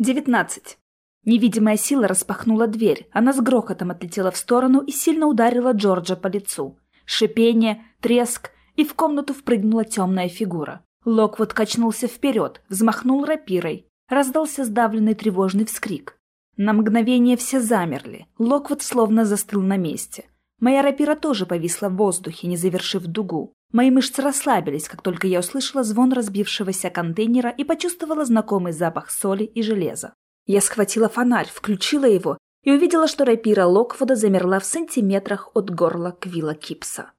19. Невидимая сила распахнула дверь. Она с грохотом отлетела в сторону и сильно ударила Джорджа по лицу. Шипение, треск, и в комнату впрыгнула темная фигура. Локвуд качнулся вперед, взмахнул рапирой. Раздался сдавленный тревожный вскрик. На мгновение все замерли. Локвуд словно застыл на месте. Моя рапира тоже повисла в воздухе, не завершив дугу. Мои мышцы расслабились, как только я услышала звон разбившегося контейнера и почувствовала знакомый запах соли и железа. Я схватила фонарь, включила его и увидела, что рапира Локвуда замерла в сантиметрах от горла Квилла Кипса.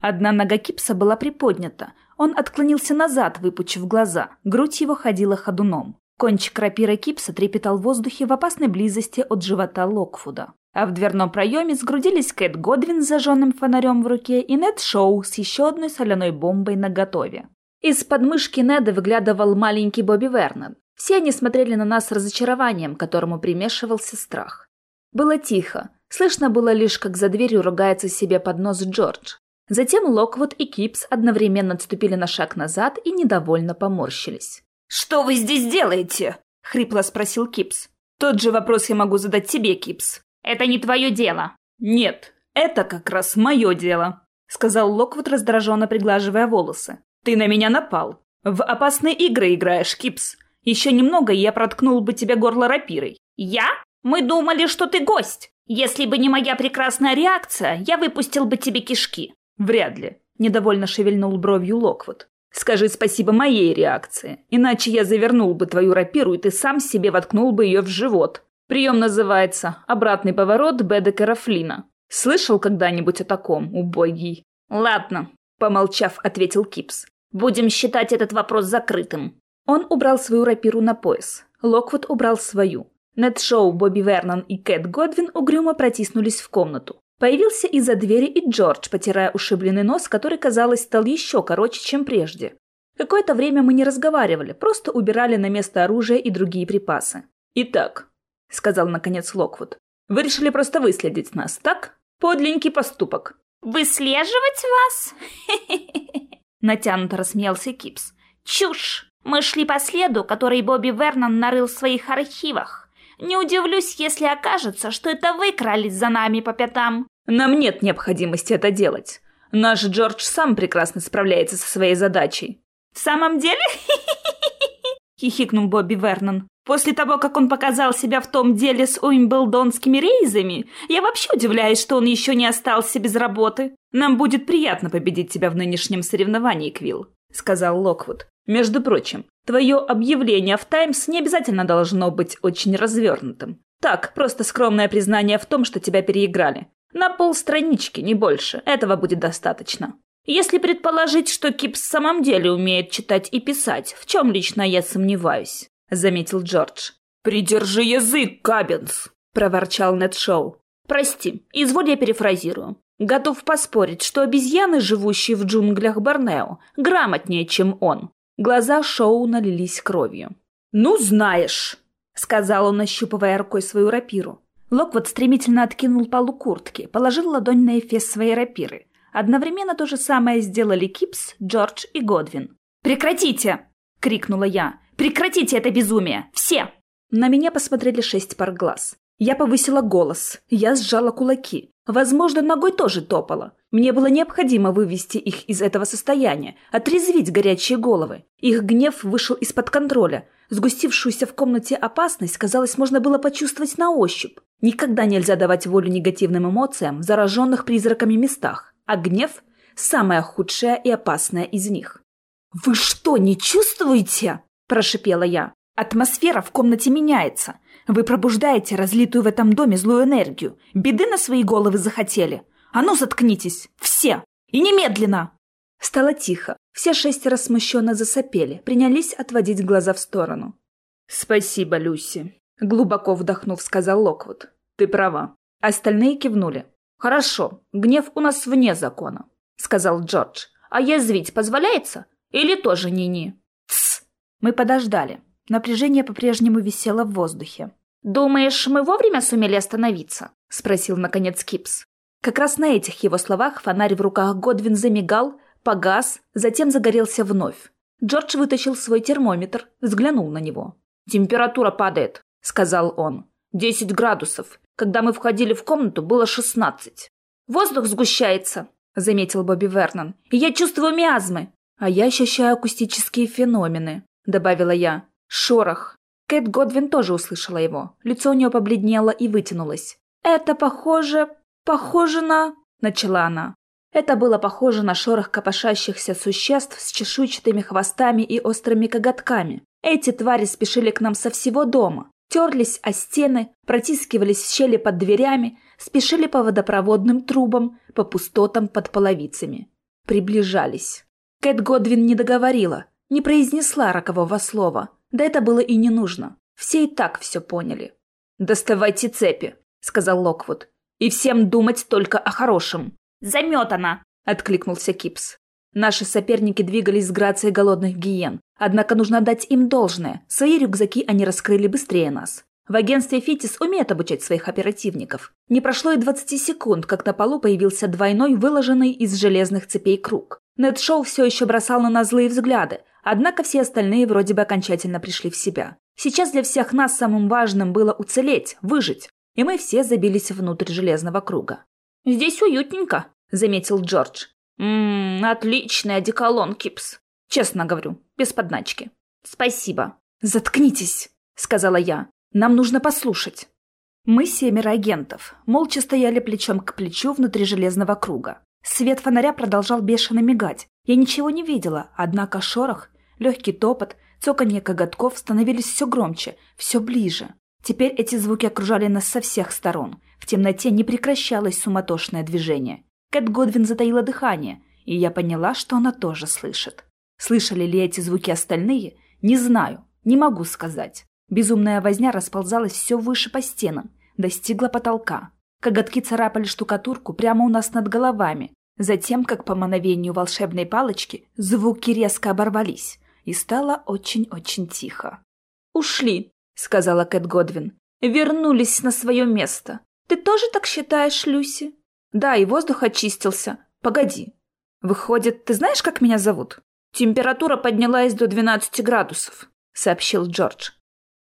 Одна нога Кипса была приподнята. Он отклонился назад, выпучив глаза. Грудь его ходила ходуном. Кончик рапира Кипса трепетал в воздухе в опасной близости от живота Локфуда. А в дверном проеме сгрудились Кэт Годвин с зажженным фонарем в руке и Нед Шоу с еще одной соляной бомбой наготове. Из подмышки Неда выглядывал маленький Бобби Вернон. Все они смотрели на нас с разочарованием, которому примешивался страх. Было тихо. Слышно было лишь, как за дверью ругается себе под нос Джордж. Затем Локвуд и Кипс одновременно отступили на шаг назад и недовольно поморщились. «Что вы здесь делаете?» — хрипло спросил Кипс. «Тот же вопрос я могу задать тебе, Кипс. Это не твое дело. Нет, это как раз мое дело, сказал Локвуд, раздраженно приглаживая волосы. Ты на меня напал. В опасные игры играешь, Кипс. Еще немного, и я проткнул бы тебе горло рапирой. Я? Мы думали, что ты гость. Если бы не моя прекрасная реакция, я выпустил бы тебе кишки. Вряд ли. Недовольно шевельнул бровью Локвуд. Скажи спасибо моей реакции, иначе я завернул бы твою рапиру, и ты сам себе воткнул бы ее в живот. Прием называется «Обратный поворот Бедекера Флина». Слышал когда-нибудь о таком, убогий? Ладно, помолчав, ответил Кипс. Будем считать этот вопрос закрытым. Он убрал свою рапиру на пояс. Локвуд убрал свою. Нед Шоу, Бобби Вернон и Кэт Годвин угрюмо протиснулись в комнату. Появился из-за двери и Джордж, потирая ушибленный нос, который, казалось, стал еще короче, чем прежде. Какое-то время мы не разговаривали, просто убирали на место оружие и другие припасы. «Итак, — сказал наконец Локвуд. «Вы решили просто выследить нас, так? Подленький поступок». «Выслеживать вас?» Натянуто рассмеялся Кипс. «Чушь! Мы шли по следу, который Бобби Вернон нарыл в своих архивах. Не удивлюсь, если окажется, что это вы крались за нами по пятам». «Нам нет необходимости это делать. Наш Джордж сам прекрасно справляется со своей задачей». «В самом деле?» — хихикнул Бобби Вернон. После того, как он показал себя в том деле с уимблдонскими рейзами, я вообще удивляюсь, что он еще не остался без работы. Нам будет приятно победить тебя в нынешнем соревновании, Квилл, сказал Локвуд. Между прочим, твое объявление в Таймс не обязательно должно быть очень развернутым. Так, просто скромное признание в том, что тебя переиграли. На полстранички, не больше. Этого будет достаточно. Если предположить, что Кипс в самом деле умеет читать и писать, в чем лично я сомневаюсь. — заметил Джордж. «Придержи язык, Каббинс!» — проворчал Нед Шоу. «Прости, изволь я перефразирую. Готов поспорить, что обезьяны, живущие в джунглях Борнео, грамотнее, чем он». Глаза Шоу налились кровью. «Ну, знаешь!» — сказал он, ощупывая рукой свою рапиру. Локвуд стремительно откинул полу куртки, положил ладонь на эфес своей рапиры. Одновременно то же самое сделали Кипс, Джордж и Годвин. «Прекратите!» — крикнула я. Прекратите это безумие! Все!» На меня посмотрели шесть пар глаз. Я повысила голос. Я сжала кулаки. Возможно, ногой тоже топала. Мне было необходимо вывести их из этого состояния, отрезвить горячие головы. Их гнев вышел из-под контроля. Сгустившуюся в комнате опасность, казалось, можно было почувствовать на ощупь. Никогда нельзя давать волю негативным эмоциям в зараженных призраками местах, а гнев – самое худшее и опасное из них. «Вы что, не чувствуете?» – прошипела я. «Атмосфера в комнате меняется. Вы пробуждаете разлитую в этом доме злую энергию. Беды на свои головы захотели. А ну, заткнитесь! Все! И немедленно!» Стало тихо. Все шестеро смущенно засопели, принялись отводить глаза в сторону. «Спасибо, Люси», — глубоко вдохнув, сказал Локвуд. «Ты права». Остальные кивнули. «Хорошо, гнев у нас вне закона», — сказал Джордж. «А язвить позволяется? Или тоже ни-ни?» Мы подождали. Напряжение по-прежнему висело в воздухе. «Думаешь, мы вовремя сумели остановиться?» — спросил, наконец, Кипс. Как раз на этих его словах фонарь в руках Годвин замигал, погас, затем загорелся вновь. Джордж вытащил свой термометр, взглянул на него. «Температура падает», — сказал он. «Десять градусов. Когда мы входили в комнату, было шестнадцать». «Воздух сгущается», — заметил Бобби Вернон. «И я чувствую миазмы». «А я ощущаю акустические феномены», — добавила я. «Шорох». Кэт Годвин тоже услышала его. Лицо у нее побледнело и вытянулось. «Это похоже... похоже на...» — начала она. Это было похоже на шорох копошащихся существ с чешуйчатыми хвостами и острыми коготками. Эти твари спешили к нам со всего дома, терлись о стены, протискивались в щели под дверями, спешили по водопроводным трубам, по пустотам под половицами. Приближались. Кэт Годвин не договорила, не произнесла рокового слова. Да это было и не нужно. Все и так все поняли. «Доставайте цепи», — сказал Локвуд. «И всем думать только о хорошем. «Заметана!» — откликнулся Кипс. Наши соперники двигались с грацией голодных гиен. Однако нужно дать им должное. Свои рюкзаки они раскрыли быстрее нас. В агентстве «Фитис» умеют обучать своих оперативников. Не прошло и 20 секунд, как на полу появился двойной, выложенный из железных цепей круг. Нед Шоу все еще бросал на нас злые взгляды, однако все остальные вроде бы окончательно пришли в себя. Сейчас для всех нас самым важным было уцелеть, выжить, и мы все забились внутрь железного круга. «Здесь уютненько», заметил Джордж. «Ммм, отличный одеколон, Кипс. Честно говорю, без подначки». «Спасибо». «Заткнитесь», — сказала я. «Нам нужно послушать». Мы семеро агентов, молча стояли плечом к плечу внутри железного круга. Свет фонаря продолжал бешено мигать. Я ничего не видела, однако шорох, легкий топот, цоканье коготков становились все громче, все ближе. Теперь эти звуки окружали нас со всех сторон. В темноте не прекращалось суматошное движение. Кэт Годвин затаила дыхание, и я поняла, что она тоже слышит. Слышали ли эти звуки остальные? Не знаю, не могу сказать. Безумная возня расползалась все выше по стенам, достигла потолка. Коготки царапали штукатурку прямо у нас над головами. Затем, как по мановению волшебной палочки, звуки резко оборвались, и стало очень-очень тихо. «Ушли», — сказала Кэт Годвин. «Вернулись на свое место. Ты тоже так считаешь, Люси?» Да, и воздух очистился. Погоди. Выходит, ты знаешь, как меня зовут? Температура поднялась до 12 градусов, сообщил Джордж.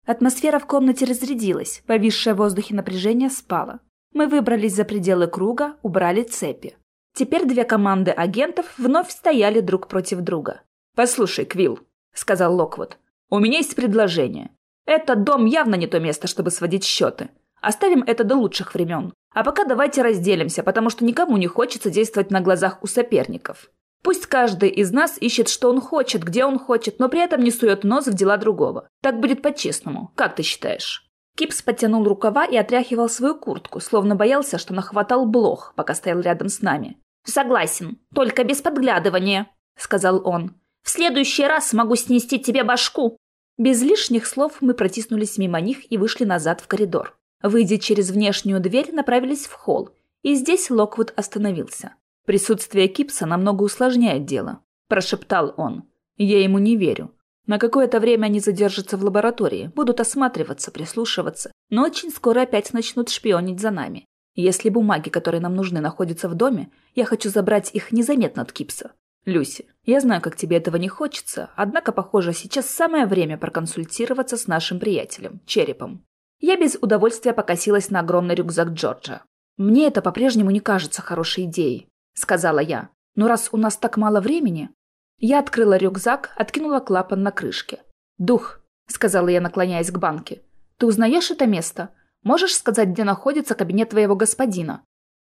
Атмосфера в комнате разрядилась, повисшее в воздухе напряжение спало. Мы выбрались за пределы круга, убрали цепи. Теперь две команды агентов вновь стояли друг против друга. «Послушай, Квилл», — сказал Локвуд, — «у меня есть предложение. Этот дом явно не то место, чтобы сводить счеты. Оставим это до лучших времен. А пока давайте разделимся, потому что никому не хочется действовать на глазах у соперников. Пусть каждый из нас ищет, что он хочет, где он хочет, но при этом не сует нос в дела другого. Так будет по-честному. Как ты считаешь?» Кипс потянул рукава и отряхивал свою куртку, словно боялся, что нахватал блох, пока стоял рядом с нами. «Согласен, только без подглядывания», — сказал он. «В следующий раз могу снести тебе башку». Без лишних слов мы протиснулись мимо них и вышли назад в коридор. Выйдя через внешнюю дверь, направились в холл, и здесь Локвуд остановился. «Присутствие Кипса намного усложняет дело», – прошептал он. «Я ему не верю. На какое-то время они задержатся в лаборатории, будут осматриваться, прислушиваться, но очень скоро опять начнут шпионить за нами. Если бумаги, которые нам нужны, находятся в доме, я хочу забрать их незаметно от Кипса. Люси, я знаю, как тебе этого не хочется, однако, похоже, сейчас самое время проконсультироваться с нашим приятелем, Черепом. Я без удовольствия покосилась на огромный рюкзак Джорджа. «Мне это по-прежнему не кажется хорошей идеей», — сказала я. «Но раз у нас так мало времени...» Я открыла рюкзак, откинула клапан на крышке. «Дух», — сказала я, наклоняясь к банке. «Ты узнаешь это место? Можешь сказать, где находится кабинет твоего господина?»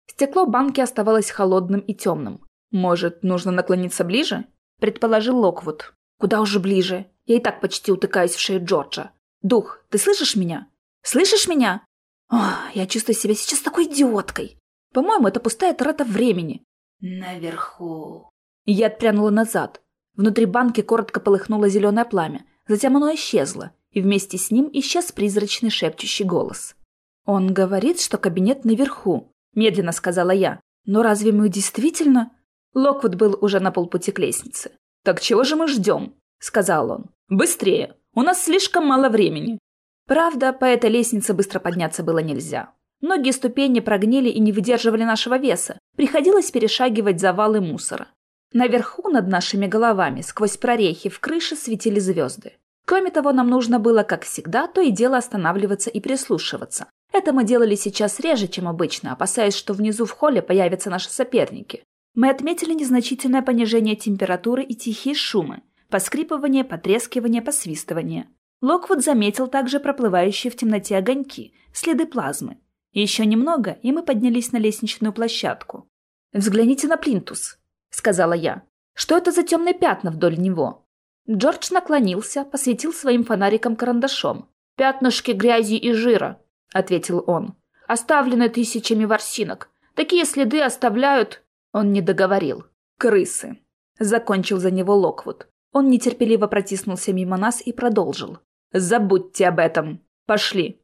Стекло банки оставалось холодным и темным. «Может, нужно наклониться ближе?» — предположил Локвуд. «Куда уже ближе? Я и так почти утыкаюсь в шею Джорджа. Дух, ты слышишь меня?» Слышишь меня? О, я чувствую себя сейчас такой идиоткой. По-моему, это пустая трата времени. Наверху. Я отпрянула назад. Внутри банки коротко полыхнуло зеленое пламя. Затем оно исчезло, и вместе с ним исчез призрачный шепчущий голос. «Он говорит, что кабинет наверху», — медленно сказала я. «Но разве мы действительно...» Локвуд был уже на полпути к лестнице. «Так чего же мы ждем?» — сказал он. «Быстрее! У нас слишком мало времени!» Правда, по этой лестнице быстро подняться было нельзя. Многие ступени прогнили и не выдерживали нашего веса. Приходилось перешагивать завалы мусора. Наверху над нашими головами сквозь прорехи в крыше светили звезды. Кроме того, нам нужно было, как всегда, то и дело останавливаться и прислушиваться. Это мы делали сейчас реже, чем обычно, опасаясь, что внизу в холле появятся наши соперники. Мы отметили незначительное понижение температуры и тихие шумы. Поскрипывание, потрескивание, посвистывание. Локвуд заметил также проплывающие в темноте огоньки, следы плазмы. Еще немного, и мы поднялись на лестничную площадку. «Взгляните на плинтус», — сказала я. «Что это за темные пятна вдоль него?» Джордж наклонился, посветил своим фонариком карандашом. «Пятнышки грязи и жира», — ответил он. «Оставлены тысячами ворсинок. Такие следы оставляют...» Он не договорил. «Крысы», — закончил за него Локвуд. Он нетерпеливо протиснулся мимо нас и продолжил. «Забудьте об этом. Пошли».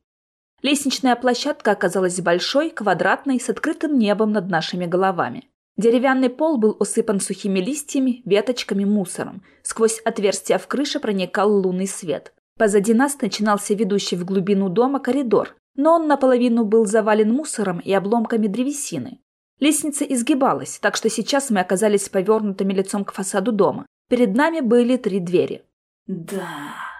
Лестничная площадка оказалась большой, квадратной, с открытым небом над нашими головами. Деревянный пол был усыпан сухими листьями, веточками, мусором. Сквозь отверстия в крыше проникал лунный свет. Позади нас начинался ведущий в глубину дома коридор, но он наполовину был завален мусором и обломками древесины. Лестница изгибалась, так что сейчас мы оказались повернутыми лицом к фасаду дома. Перед нами были три двери. «Да», –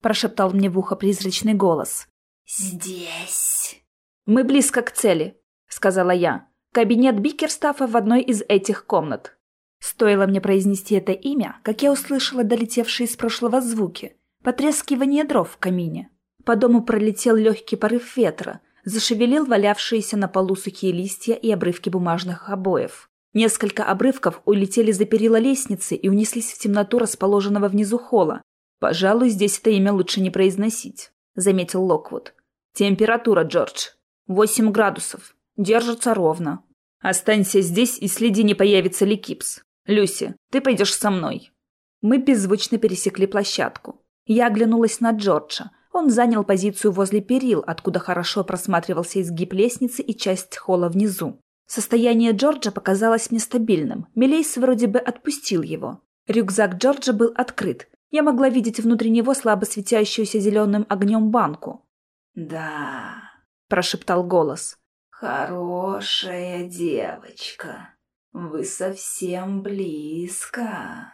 прошептал мне в ухо призрачный голос. «Здесь». «Мы близко к цели», – сказала я. Кабинет Бикерстафа в одной из этих комнат. Стоило мне произнести это имя, как я услышала долетевшие из прошлого звуки. Потрескивание дров в камине. По дому пролетел легкий порыв ветра, зашевелил валявшиеся на полу сухие листья и обрывки бумажных обоев. Несколько обрывков улетели за перила лестницы и унеслись в темноту расположенного внизу холла. «Пожалуй, здесь это имя лучше не произносить», — заметил Локвуд. «Температура, Джордж. Восемь градусов. Держится ровно. Останься здесь и следи, не появится ли Кипс. Люси, ты пойдешь со мной». Мы беззвучно пересекли площадку. Я оглянулась на Джорджа. Он занял позицию возле перил, откуда хорошо просматривался изгиб лестницы и часть холла внизу. Состояние Джорджа показалось мне стабильным. Мелейс вроде бы отпустил его. Рюкзак Джорджа был открыт. Я могла видеть внутри него слабо светящуюся зеленым огнем банку. «Да», – прошептал голос. «Хорошая девочка, вы совсем близко».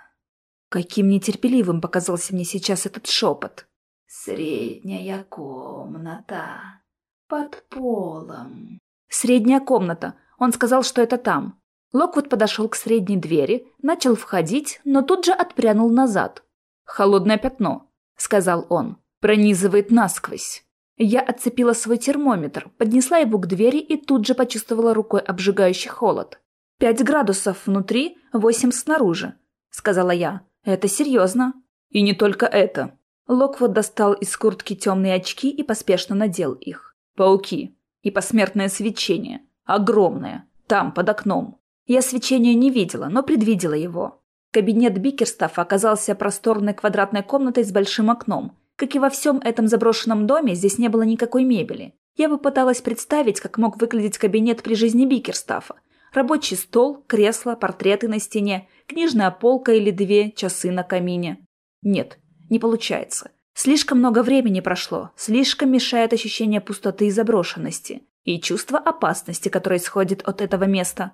Каким нетерпеливым показался мне сейчас этот шепот. «Средняя комната. Под полом». «Средняя комната. Он сказал, что это там». Локвуд подошел к средней двери, начал входить, но тут же отпрянул назад. «Холодное пятно», — сказал он, — «пронизывает насквозь». Я отцепила свой термометр, поднесла его к двери и тут же почувствовала рукой обжигающий холод. «Пять градусов внутри, восемь снаружи», — сказала я. «Это серьезно». «И не только это». Локвуд достал из куртки темные очки и поспешно надел их. «Пауки. И посмертное свечение. Огромное. Там, под окном». Я свечения не видела, но предвидела его. Кабинет Бикерстафа оказался просторной квадратной комнатой с большим окном, как и во всем этом заброшенном доме, здесь не было никакой мебели. Я попыталась представить, как мог выглядеть кабинет при жизни Бикерстафа. Рабочий стол, кресло, портреты на стене, книжная полка или две, часы на камине. Нет, не получается. Слишком много времени прошло, слишком мешает ощущение пустоты и заброшенности, и чувство опасности, которое исходит от этого места.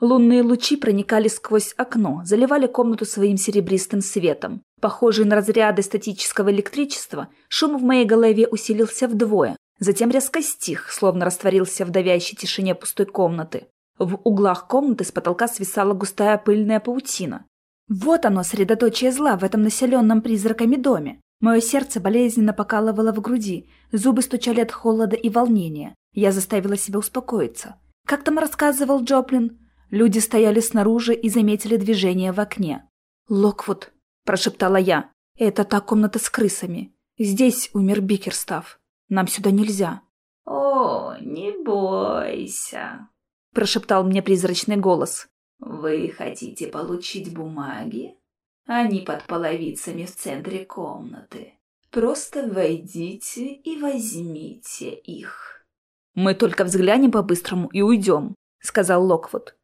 Лунные лучи проникали сквозь окно, заливали комнату своим серебристым светом. Похожий на разряды статического электричества, шум в моей голове усилился вдвое, затем резко стих, словно растворился в давящей тишине пустой комнаты. В углах комнаты с потолка свисала густая пыльная паутина. Вот оно, средоточие зла в этом населенном призраками доме. Мое сердце болезненно покалывало в груди, зубы стучали от холода и волнения. Я заставила себя успокоиться. Как там рассказывал Джоплин? Люди стояли снаружи и заметили движение в окне. «Локвуд», – прошептала я, – «это та комната с крысами. Здесь умер Бикерстав. Нам сюда нельзя». «О, не бойся», – прошептал мне призрачный голос. «Вы хотите получить бумаги? Они под половицами в центре комнаты. Просто войдите и возьмите их». «Мы только взглянем по-быстрому и уйдем», — сказал Локвуд.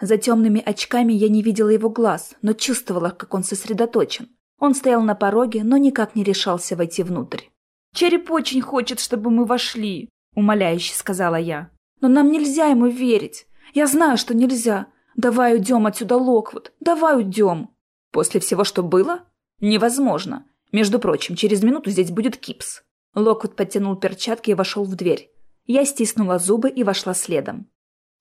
За темными очками я не видела его глаз, но чувствовала, как он сосредоточен. Он стоял на пороге, но никак не решался войти внутрь. «Череп очень хочет, чтобы мы вошли», — умоляюще сказала я. «Но нам нельзя ему верить. Я знаю, что нельзя. Давай уйдем отсюда, Локвуд. Давай уйдем». «После всего, что было? Невозможно. Между прочим, через минуту здесь будет Кипс». Локвуд подтянул перчатки и вошел в дверь. Я стиснула зубы и вошла следом.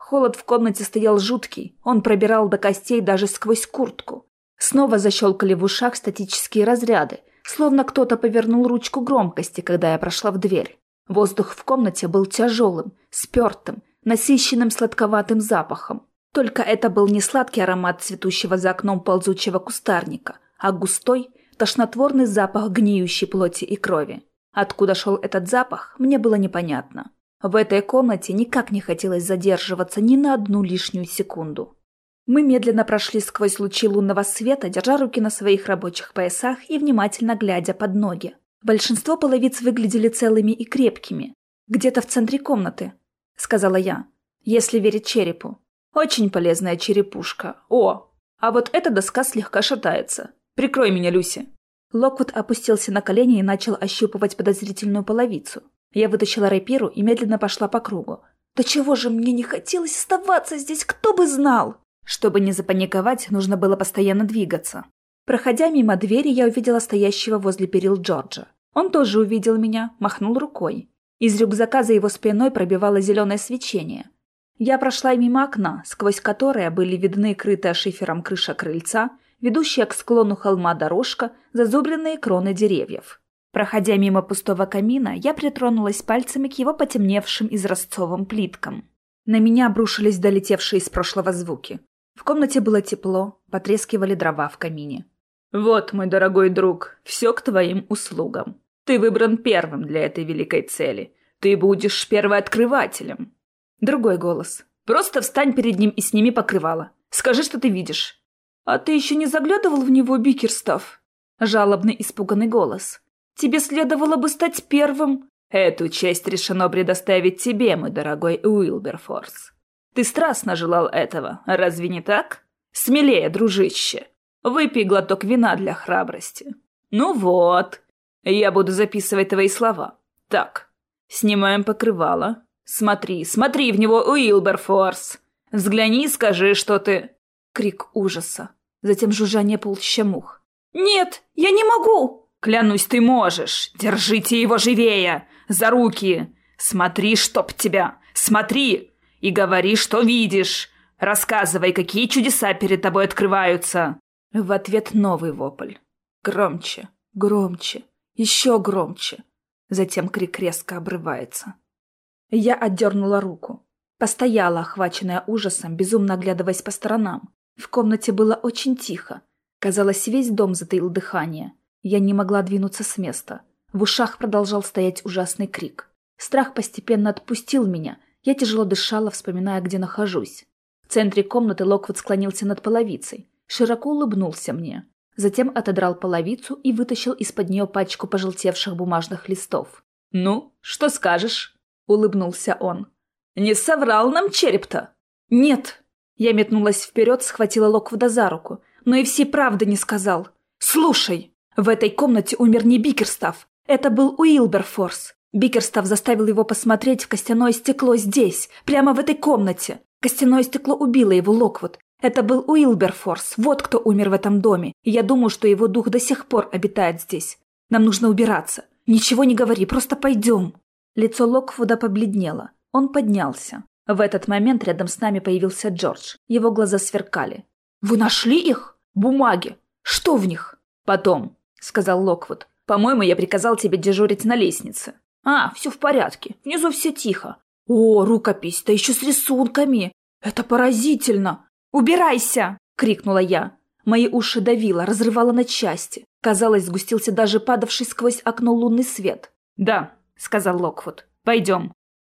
Холод в комнате стоял жуткий, он пробирал до костей даже сквозь куртку. Снова защелкали в ушах статические разряды, словно кто-то повернул ручку громкости, когда я прошла в дверь. Воздух в комнате был тяжелым, спертым, насыщенным сладковатым запахом. Только это был не сладкий аромат цветущего за окном ползучего кустарника, а густой, тошнотворный запах гниющей плоти и крови. Откуда шел этот запах, мне было непонятно. В этой комнате никак не хотелось задерживаться ни на одну лишнюю секунду. Мы медленно прошли сквозь лучи лунного света, держа руки на своих рабочих поясах и внимательно глядя под ноги. Большинство половиц выглядели целыми и крепкими. «Где-то в центре комнаты», — сказала я, — «если верить черепу. Очень полезная черепушка. О, а вот эта доска слегка шатается. Прикрой меня, Люси». Локвуд опустился на колени и начал ощупывать подозрительную половицу. Я вытащила рапиру и медленно пошла по кругу. «Да чего же мне не хотелось оставаться здесь, кто бы знал!» Чтобы не запаниковать, нужно было постоянно двигаться. Проходя мимо двери, я увидела стоящего возле перил Джорджа. Он тоже увидел меня, махнул рукой. Из рюкзака за его спиной пробивало зеленое свечение. Я прошла мимо окна, сквозь которое были видны крытая шифером крыша крыльца, ведущая к склону холма дорожка, зазубренные кроны деревьев. Проходя мимо пустого камина, я притронулась пальцами к его потемневшим изразцовым плиткам. На меня обрушились долетевшие из прошлого звуки. В комнате было тепло, потрескивали дрова в камине. «Вот, мой дорогой друг, все к твоим услугам. Ты выбран первым для этой великой цели. Ты будешь первооткрывателем». Другой голос. «Просто встань перед ним и сними покрывало. Скажи, что ты видишь». «А ты еще не заглядывал в него, Бикерстав?» Жалобный испуганный голос. «Тебе следовало бы стать первым». «Эту честь решено предоставить тебе, мой дорогой Уилберфорс. Ты страстно желал этого, разве не так? Смелее, дружище. Выпей глоток вина для храбрости. Ну вот. Я буду записывать твои слова. Так, снимаем покрывало. Смотри, смотри в него, Уилберфорс. Взгляни и скажи, что ты... Крик ужаса. Затем жужжание полчища мух. «Нет, я не могу!» «Клянусь, ты можешь! Держите его живее! За руки! Смотри, чтоб тебя! Смотри! и говори, что видишь. Рассказывай, какие чудеса перед тобой открываются. В ответ новый вопль. Громче, громче, еще громче. Затем крик резко обрывается. Я отдернула руку. Постояла, охваченная ужасом, безумно оглядываясь по сторонам. В комнате было очень тихо. Казалось, весь дом затаил дыхание. Я не могла двинуться с места. В ушах продолжал стоять ужасный крик. Страх постепенно отпустил меня, я тяжело дышала, вспоминая, где нахожусь. В центре комнаты Локвуд склонился над половицей, широко улыбнулся мне. Затем отодрал половицу и вытащил из-под нее пачку пожелтевших бумажных листов. «Ну, что скажешь?» — улыбнулся он. «Не соврал нам череп-то?» «Нет!» Я метнулась вперед, схватила Локвуда за руку, но и всей правды не сказал. «Слушай, в этой комнате умер не Бикерстаф. Это был Уилберфорс. Бикерстаф заставил его посмотреть в костяное стекло здесь, прямо в этой комнате. Костяное стекло убило его Локвуд. Это был Уилберфорс, вот кто умер в этом доме, и я думаю, что его дух до сих пор обитает здесь. Нам нужно убираться. Ничего не говори, просто пойдем. Лицо Локвуда побледнело. Он поднялся. В этот момент рядом с нами появился Джордж. Его глаза сверкали. «Вы нашли их? Бумаги? Что в них?» «Потом», — сказал Локвуд. «По-моему, я приказал тебе дежурить на лестнице». «А, все в порядке. Внизу все тихо». «О, рукопись, да еще с рисунками! Это поразительно! Убирайся!» — крикнула я. Мои уши давило, разрывало на части. Казалось, сгустился даже падавший сквозь окно лунный свет. «Да», — сказал Локвуд. «Пойдем».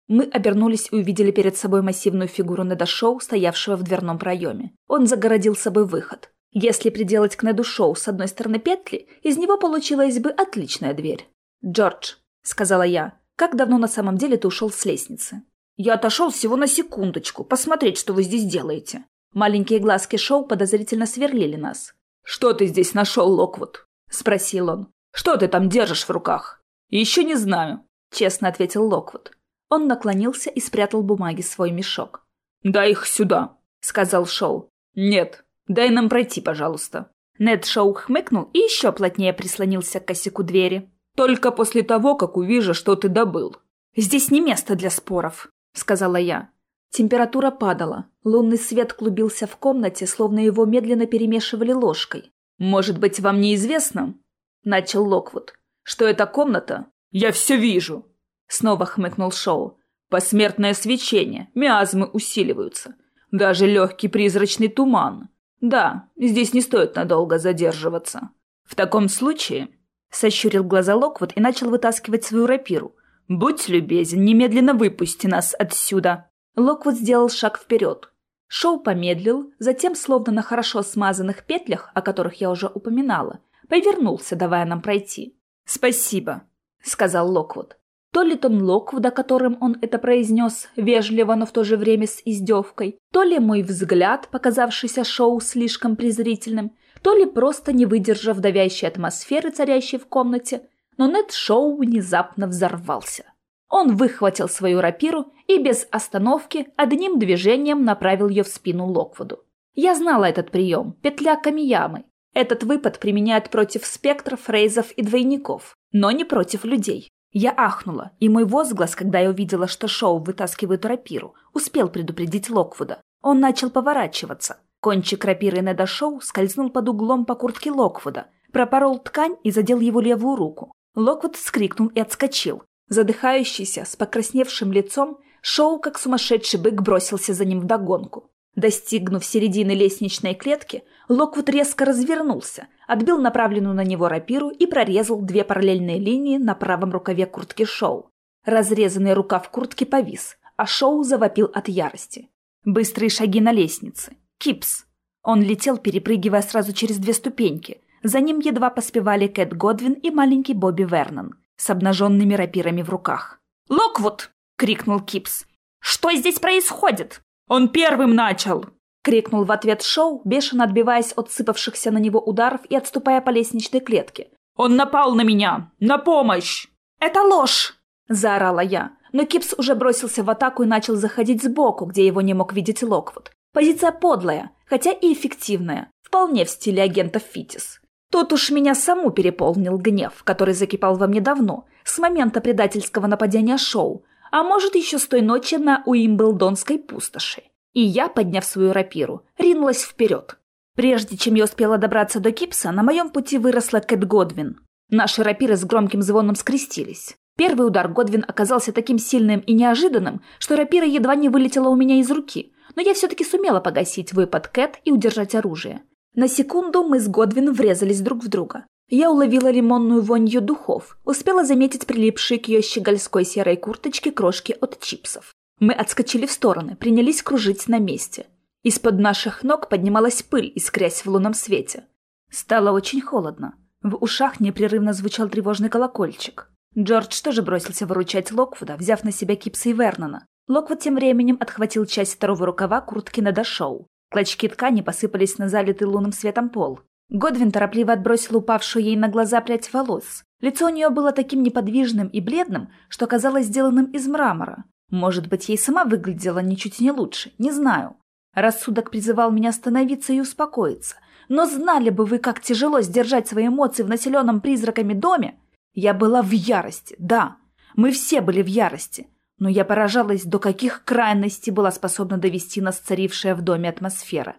Мы обернулись и увидели перед собой массивную фигуру Неда Шоу, стоявшего в дверном проеме. Он загородил собой выход. Если приделать к Неду Шоу с одной стороны петли, из него получилась бы отличная дверь. «Джордж», сказала я. «Как давно на самом деле ты ушел с лестницы?» «Я отошел всего на секундочку, посмотреть, что вы здесь делаете». Маленькие глазки Шоу подозрительно сверлили нас. «Что ты здесь нашел, Локвуд?» – спросил он. «Что ты там держишь в руках?» «Еще не знаю», – честно ответил Локвуд. Он наклонился и спрятал бумаги в свой мешок. «Дай их сюда», – сказал Шоу. «Нет, дай нам пройти, пожалуйста». Нед Шоу хмыкнул и еще плотнее прислонился к косяку двери. «Только после того, как увижу, что ты добыл». «Здесь не место для споров», — сказала я. Температура падала. Лунный свет клубился в комнате, словно его медленно перемешивали ложкой. «Может быть, вам неизвестно?» — начал Локвуд. «Что эта комната?» «Я все вижу!» — снова хмыкнул Шоу. «Посмертное свечение, миазмы усиливаются. Даже легкий призрачный туман. Да, здесь не стоит надолго задерживаться. В таком случае...» Сощурил глаза Локвуд и начал вытаскивать свою рапиру. «Будь любезен, немедленно выпусти нас отсюда!» Локвуд сделал шаг вперед. Шоу помедлил, затем, словно на хорошо смазанных петлях, о которых я уже упоминала, повернулся, давая нам пройти. «Спасибо», — сказал Локвуд. То ли тон Локвуда, которым он это произнес, вежливо, но в то же время с издевкой, то ли мой взгляд, показавшийся Шоу слишком презрительным, то ли просто не выдержав давящей атмосферы, царящей в комнате, но Нед Шоу внезапно взорвался. Он выхватил свою рапиру и без остановки одним движением направил ее в спину Локвуду. Я знала этот прием – петля Камиямы. Этот выпад применяют против спектров, рейзов и двойников, но не против людей. Я ахнула, и мой возглас, когда я увидела, что Шоу вытаскивает рапиру, успел предупредить Локвуда. Он начал поворачиваться. Кончик рапиры Неда Шоу скользнул под углом по куртке Локвуда, пропорол ткань и задел его левую руку. Локвуд вскрикнул и отскочил. Задыхающийся, с покрасневшим лицом, Шоу, как сумасшедший бык, бросился за ним вдогонку. Достигнув середины лестничной клетки, Локвуд резко развернулся, отбил направленную на него рапиру и прорезал две параллельные линии на правом рукаве куртки Шоу. Разрезанный рукав куртки повис, а Шоу завопил от ярости. Быстрые шаги на лестнице. Кипс. Он летел, перепрыгивая сразу через две ступеньки. За ним едва поспевали Кэт Годвин и маленький Бобби Вернон с обнаженными рапирами в руках. «Локвуд!» — крикнул Кипс. «Что здесь происходит?» «Он первым начал!» — крикнул в ответ Шоу, бешено отбиваясь от сыпавшихся на него ударов и отступая по лестничной клетке. «Он напал на меня! На помощь!» «Это ложь!» — заорала я. Но Кипс уже бросился в атаку и начал заходить сбоку, где его не мог видеть Локвуд. Позиция подлая, хотя и эффективная, вполне в стиле агента Фитис. Тут уж меня саму переполнил гнев, который закипал во мне давно, с момента предательского нападения шоу, а может еще с той ночи на Уимблдонской пустоши. И я, подняв свою рапиру, ринулась вперед. Прежде чем я успела добраться до Кипса, на моем пути выросла Кэт Годвин. Наши рапиры с громким звоном скрестились. Первый удар Годвин оказался таким сильным и неожиданным, что рапира едва не вылетела у меня из руки, но я все-таки сумела погасить выпад Кэт и удержать оружие. На секунду мы с Годвин врезались друг в друга. Я уловила лимонную вонь ее духов, успела заметить прилипшие к ее щегольской серой курточке крошки от чипсов. Мы отскочили в стороны, принялись кружить на месте. Из-под наших ног поднималась пыль, искрясь в лунном свете. Стало очень холодно. В ушах непрерывно звучал тревожный колокольчик. Джордж тоже бросился выручать Локвуда, взяв на себя Кипса и Вернона. Локвуд тем временем отхватил часть второго рукава куртки на Дашоу. Клочки ткани посыпались на залитый лунным светом пол. Годвин торопливо отбросил упавшую ей на глаза прядь волос. Лицо у нее было таким неподвижным и бледным, что казалось сделанным из мрамора. Может быть, ей сама выглядела ничуть не лучше, не знаю. Рассудок призывал меня остановиться и успокоиться. Но знали бы вы, как тяжело сдержать свои эмоции в населенном призраками доме? Я была в ярости, да. Мы все были в ярости. Но я поражалась, до каких крайностей была способна довести нас царившая в доме атмосфера.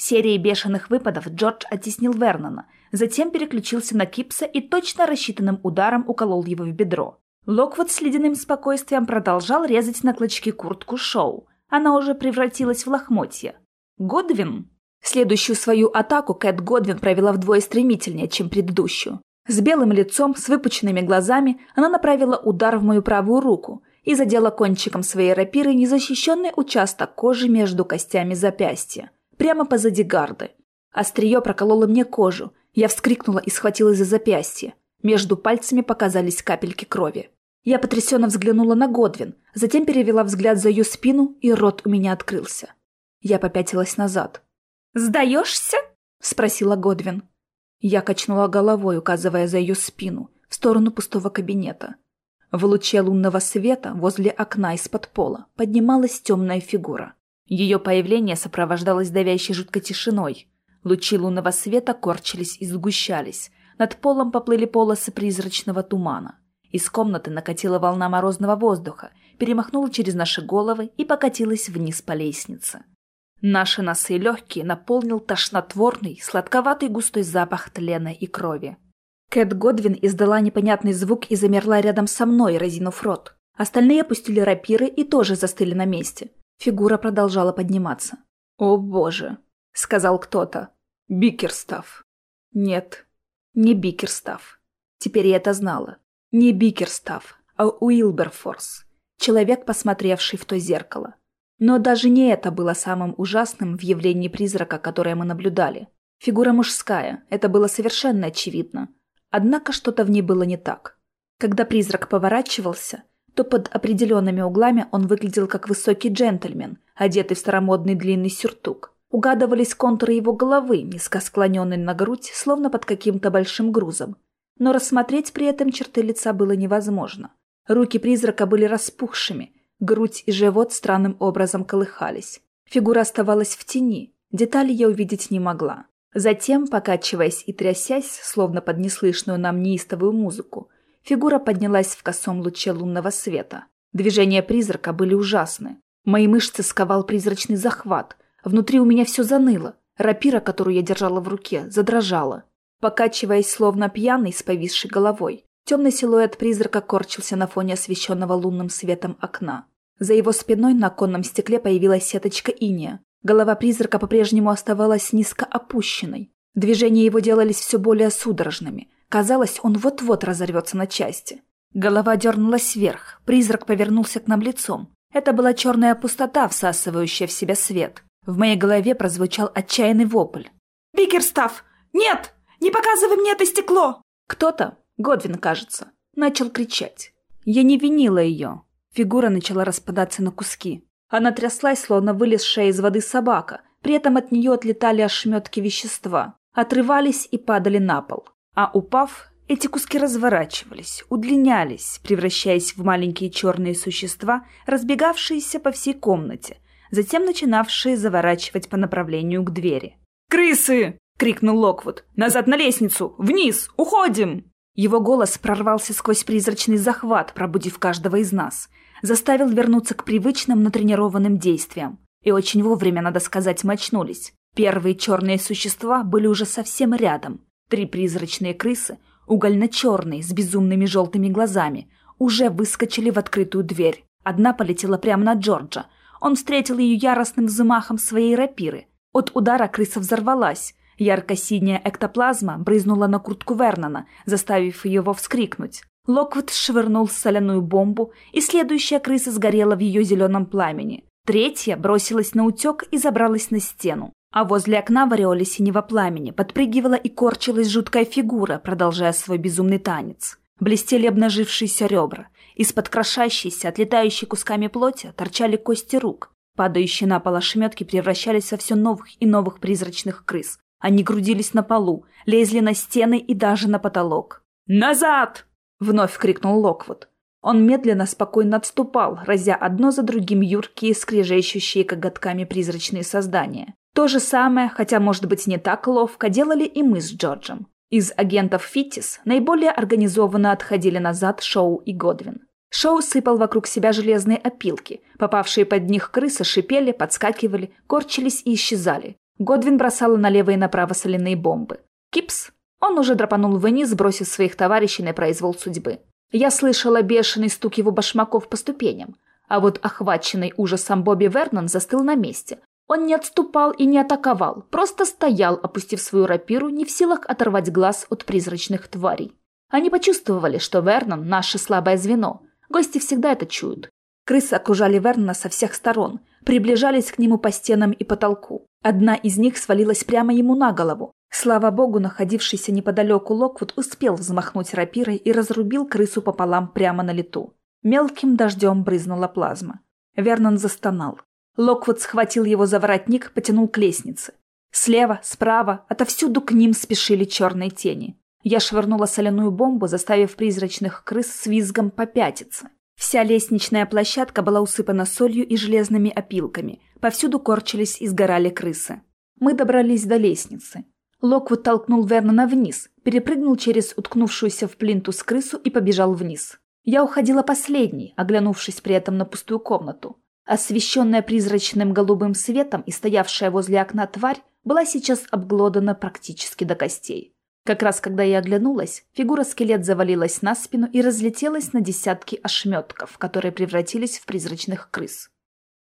Серией бешеных выпадов Джордж оттеснил Вернона, затем переключился на Кипса и точно рассчитанным ударом уколол его в бедро. Локвуд с ледяным спокойствием продолжал резать на клочки куртку Шоу. Она уже превратилась в лохмотья. Годвин? Следующую свою атаку Кэт Годвин провела вдвое стремительнее, чем предыдущую. С белым лицом, с выпученными глазами она направила удар в мою правую руку – и задела кончиком своей рапиры незащищенный участок кожи между костями запястья, прямо позади гарды. Острие прокололо мне кожу, я вскрикнула и схватилась за запястье. Между пальцами показались капельки крови. Я потрясенно взглянула на Годвин, затем перевела взгляд за ее спину, и рот у меня открылся. Я попятилась назад. «Сдаешься?» — спросила Годвин. Я качнула головой, указывая за ее спину, в сторону пустого кабинета. В луче лунного света возле окна из-под пола поднималась темная фигура. Ее появление сопровождалось давящей жуткой тишиной. Лучи лунного света корчились и сгущались. Над полом поплыли полосы призрачного тумана. Из комнаты накатила волна морозного воздуха, перемахнула через наши головы и покатилась вниз по лестнице. Наши носы легкие наполнил тошнотворный, сладковатый густой запах тлена и крови. Кэт Годвин издала непонятный звук и замерла рядом со мной, разинув рот. Остальные опустили рапиры и тоже застыли на месте. Фигура продолжала подниматься. «О боже!» — сказал кто-то. «Бикерстаф». «Нет, не Бикерстаф. Теперь я это знала. Не Бикерстаф, а Уилберфорс. Человек, посмотревший в то зеркало. Но даже не это было самым ужасным в явлении призрака, которое мы наблюдали. Фигура мужская, это было совершенно очевидно. Однако что-то в ней было не так. Когда призрак поворачивался, то под определенными углами он выглядел как высокий джентльмен, одетый в старомодный длинный сюртук. Угадывались контуры его головы, низко склоненной на грудь, словно под каким-то большим грузом. Но рассмотреть при этом черты лица было невозможно. Руки призрака были распухшими, грудь и живот странным образом колыхались. Фигура оставалась в тени, детали я увидеть не могла. Затем, покачиваясь и трясясь, словно под неслышную нам неистовую музыку, фигура поднялась в косом луче лунного света. Движения призрака были ужасны. Мои мышцы сковал призрачный захват. Внутри у меня все заныло. Рапира, которую я держала в руке, задрожала. Покачиваясь, словно пьяный, с повисшей головой, темный силуэт призрака корчился на фоне освещенного лунным светом окна. За его спиной на оконном стекле появилась сеточка иния. Голова призрака по-прежнему оставалась низко опущенной. Движения его делались все более судорожными. Казалось, он вот-вот разорвется на части. Голова дернулась вверх, призрак повернулся к нам лицом. Это была черная пустота, всасывающая в себя свет. В моей голове прозвучал отчаянный вопль. «Бикерстав! Нет! Не показывай мне это стекло!» Кто-то, Годвин, кажется, начал кричать. Я не винила ее. Фигура начала распадаться на куски. Она тряслась, словно вылезшая из воды собака, при этом от нее отлетали ошметки вещества, отрывались и падали на пол. А упав, эти куски разворачивались, удлинялись, превращаясь в маленькие черные существа, разбегавшиеся по всей комнате, затем начинавшие заворачивать по направлению к двери. «Крысы!» — крикнул Локвуд. «Назад на лестницу! Вниз! Уходим!» Его голос прорвался сквозь призрачный захват, пробудив каждого из нас. Заставил вернуться к привычным натренированным действиям. И очень вовремя, надо сказать, мы очнулись. Первые черные существа были уже совсем рядом. Три призрачные крысы, угольно-черные, с безумными желтыми глазами, уже выскочили в открытую дверь. Одна полетела прямо на Джорджа. Он встретил ее яростным взмахом своей рапиры. От удара крыса взорвалась, Ярко-синяя эктоплазма брызнула на куртку Вернона, заставив его вскрикнуть. Локвуд швырнул соляную бомбу, и следующая крыса сгорела в ее зеленом пламени. Третья бросилась на утек и забралась на стену. А возле окна в ореоле синего пламени подпрыгивала и корчилась жуткая фигура, продолжая свой безумный танец. Блестели обнажившиеся ребра. Из-под крошащейся, отлетающей кусками плоти торчали кости рук. Падающие на пол ошметки превращались во все новых и новых призрачных крыс, они грудились на полу, лезли на стены и даже на потолок. «Назад!» — вновь крикнул Локвуд. Он медленно, спокойно отступал, разя одно за другим юркие, скрежещущие коготками призрачные создания. То же самое, хотя, может быть, не так ловко, делали и мы с Джорджем. Из агентов Фитис наиболее организованно отходили назад Шоу и Годвин. Шоу сыпал вокруг себя железные опилки. Попавшие под них крысы шипели, подскакивали, корчились и исчезали. Годвин бросала налево и направо соляные бомбы. Кипс? Он уже драпанул вниз, бросив своих товарищей на произвол судьбы. Я слышала бешеный стук его башмаков по ступеням. А вот охваченный ужасом Бобби Вернон застыл на месте. Он не отступал и не атаковал, просто стоял, опустив свою рапиру, не в силах оторвать глаз от призрачных тварей. Они почувствовали, что Вернон – наше слабое звено. Гости всегда это чуют. Крысы окружали Вернона со всех сторон, приближались к нему по стенам и потолку. Одна из них свалилась прямо ему на голову. Слава богу, находившийся неподалеку Локвуд успел взмахнуть рапирой и разрубил крысу пополам прямо на лету. Мелким дождем брызнула плазма. Вернон застонал. Локвуд схватил его за воротник, потянул к лестнице. Слева, справа, отовсюду к ним спешили черные тени. Я швырнула соляную бомбу, заставив призрачных крыс с визгом попятиться. Вся лестничная площадка была усыпана солью и железными опилками. Повсюду корчились и сгорали крысы. Мы добрались до лестницы. Локвуд толкнул Вернона вниз, перепрыгнул через уткнувшуюся в плинтус крысу и побежал вниз. Я уходила последней, оглянувшись при этом на пустую комнату. Освещенная призрачным голубым светом и стоявшая возле окна тварь была сейчас обглодана практически до костей. Как раз когда я оглянулась, фигура скелет завалилась на спину и разлетелась на десятки ошметков, которые превратились в призрачных крыс.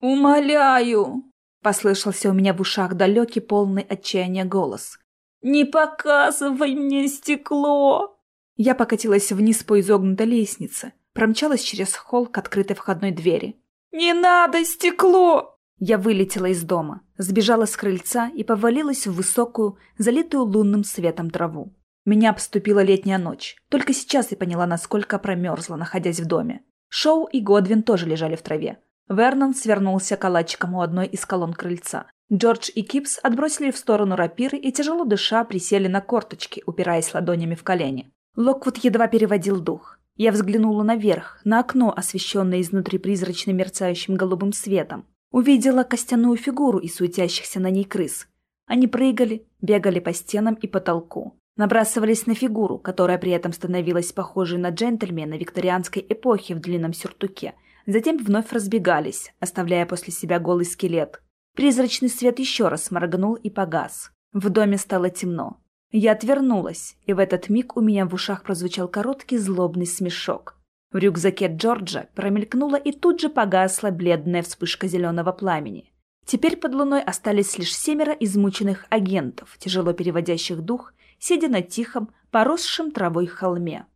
«Умоляю!» — послышался у меня в ушах далекий, полный отчаяния голос. «Не показывай мне стекло!» Я покатилась вниз по изогнутой лестнице, промчалась через холл к открытой входной двери. «Не надо стекло!» Я вылетела из дома, сбежала с крыльца и повалилась в высокую, залитую лунным светом траву. Меня обступила летняя ночь. Только сейчас я поняла, насколько промерзла, находясь в доме. Шоу и Годвин тоже лежали в траве. Вернон свернулся калачиком у одной из колонн крыльца. Джордж и Кипс отбросили в сторону рапиры и, тяжело дыша, присели на корточки, упираясь ладонями в колени. Локвуд едва переводил дух. Я взглянула наверх, на окно, освещенное изнутри призрачным мерцающим голубым светом. Увидела костяную фигуру из суетящихся на ней крыс. Они прыгали, бегали по стенам и потолку. Набрасывались на фигуру, которая при этом становилась похожей на джентльмена викторианской эпохи в длинном сюртуке. Затем вновь разбегались, оставляя после себя голый скелет. Призрачный свет еще раз моргнул и погас. В доме стало темно. Я отвернулась, и в этот миг у меня в ушах прозвучал короткий злобный смешок. В рюкзаке Джорджа промелькнула и тут же погасла бледная вспышка зеленого пламени. Теперь под луной остались лишь семеро измученных агентов, тяжело переводящих дух, сидя на тихом, поросшем травой холме.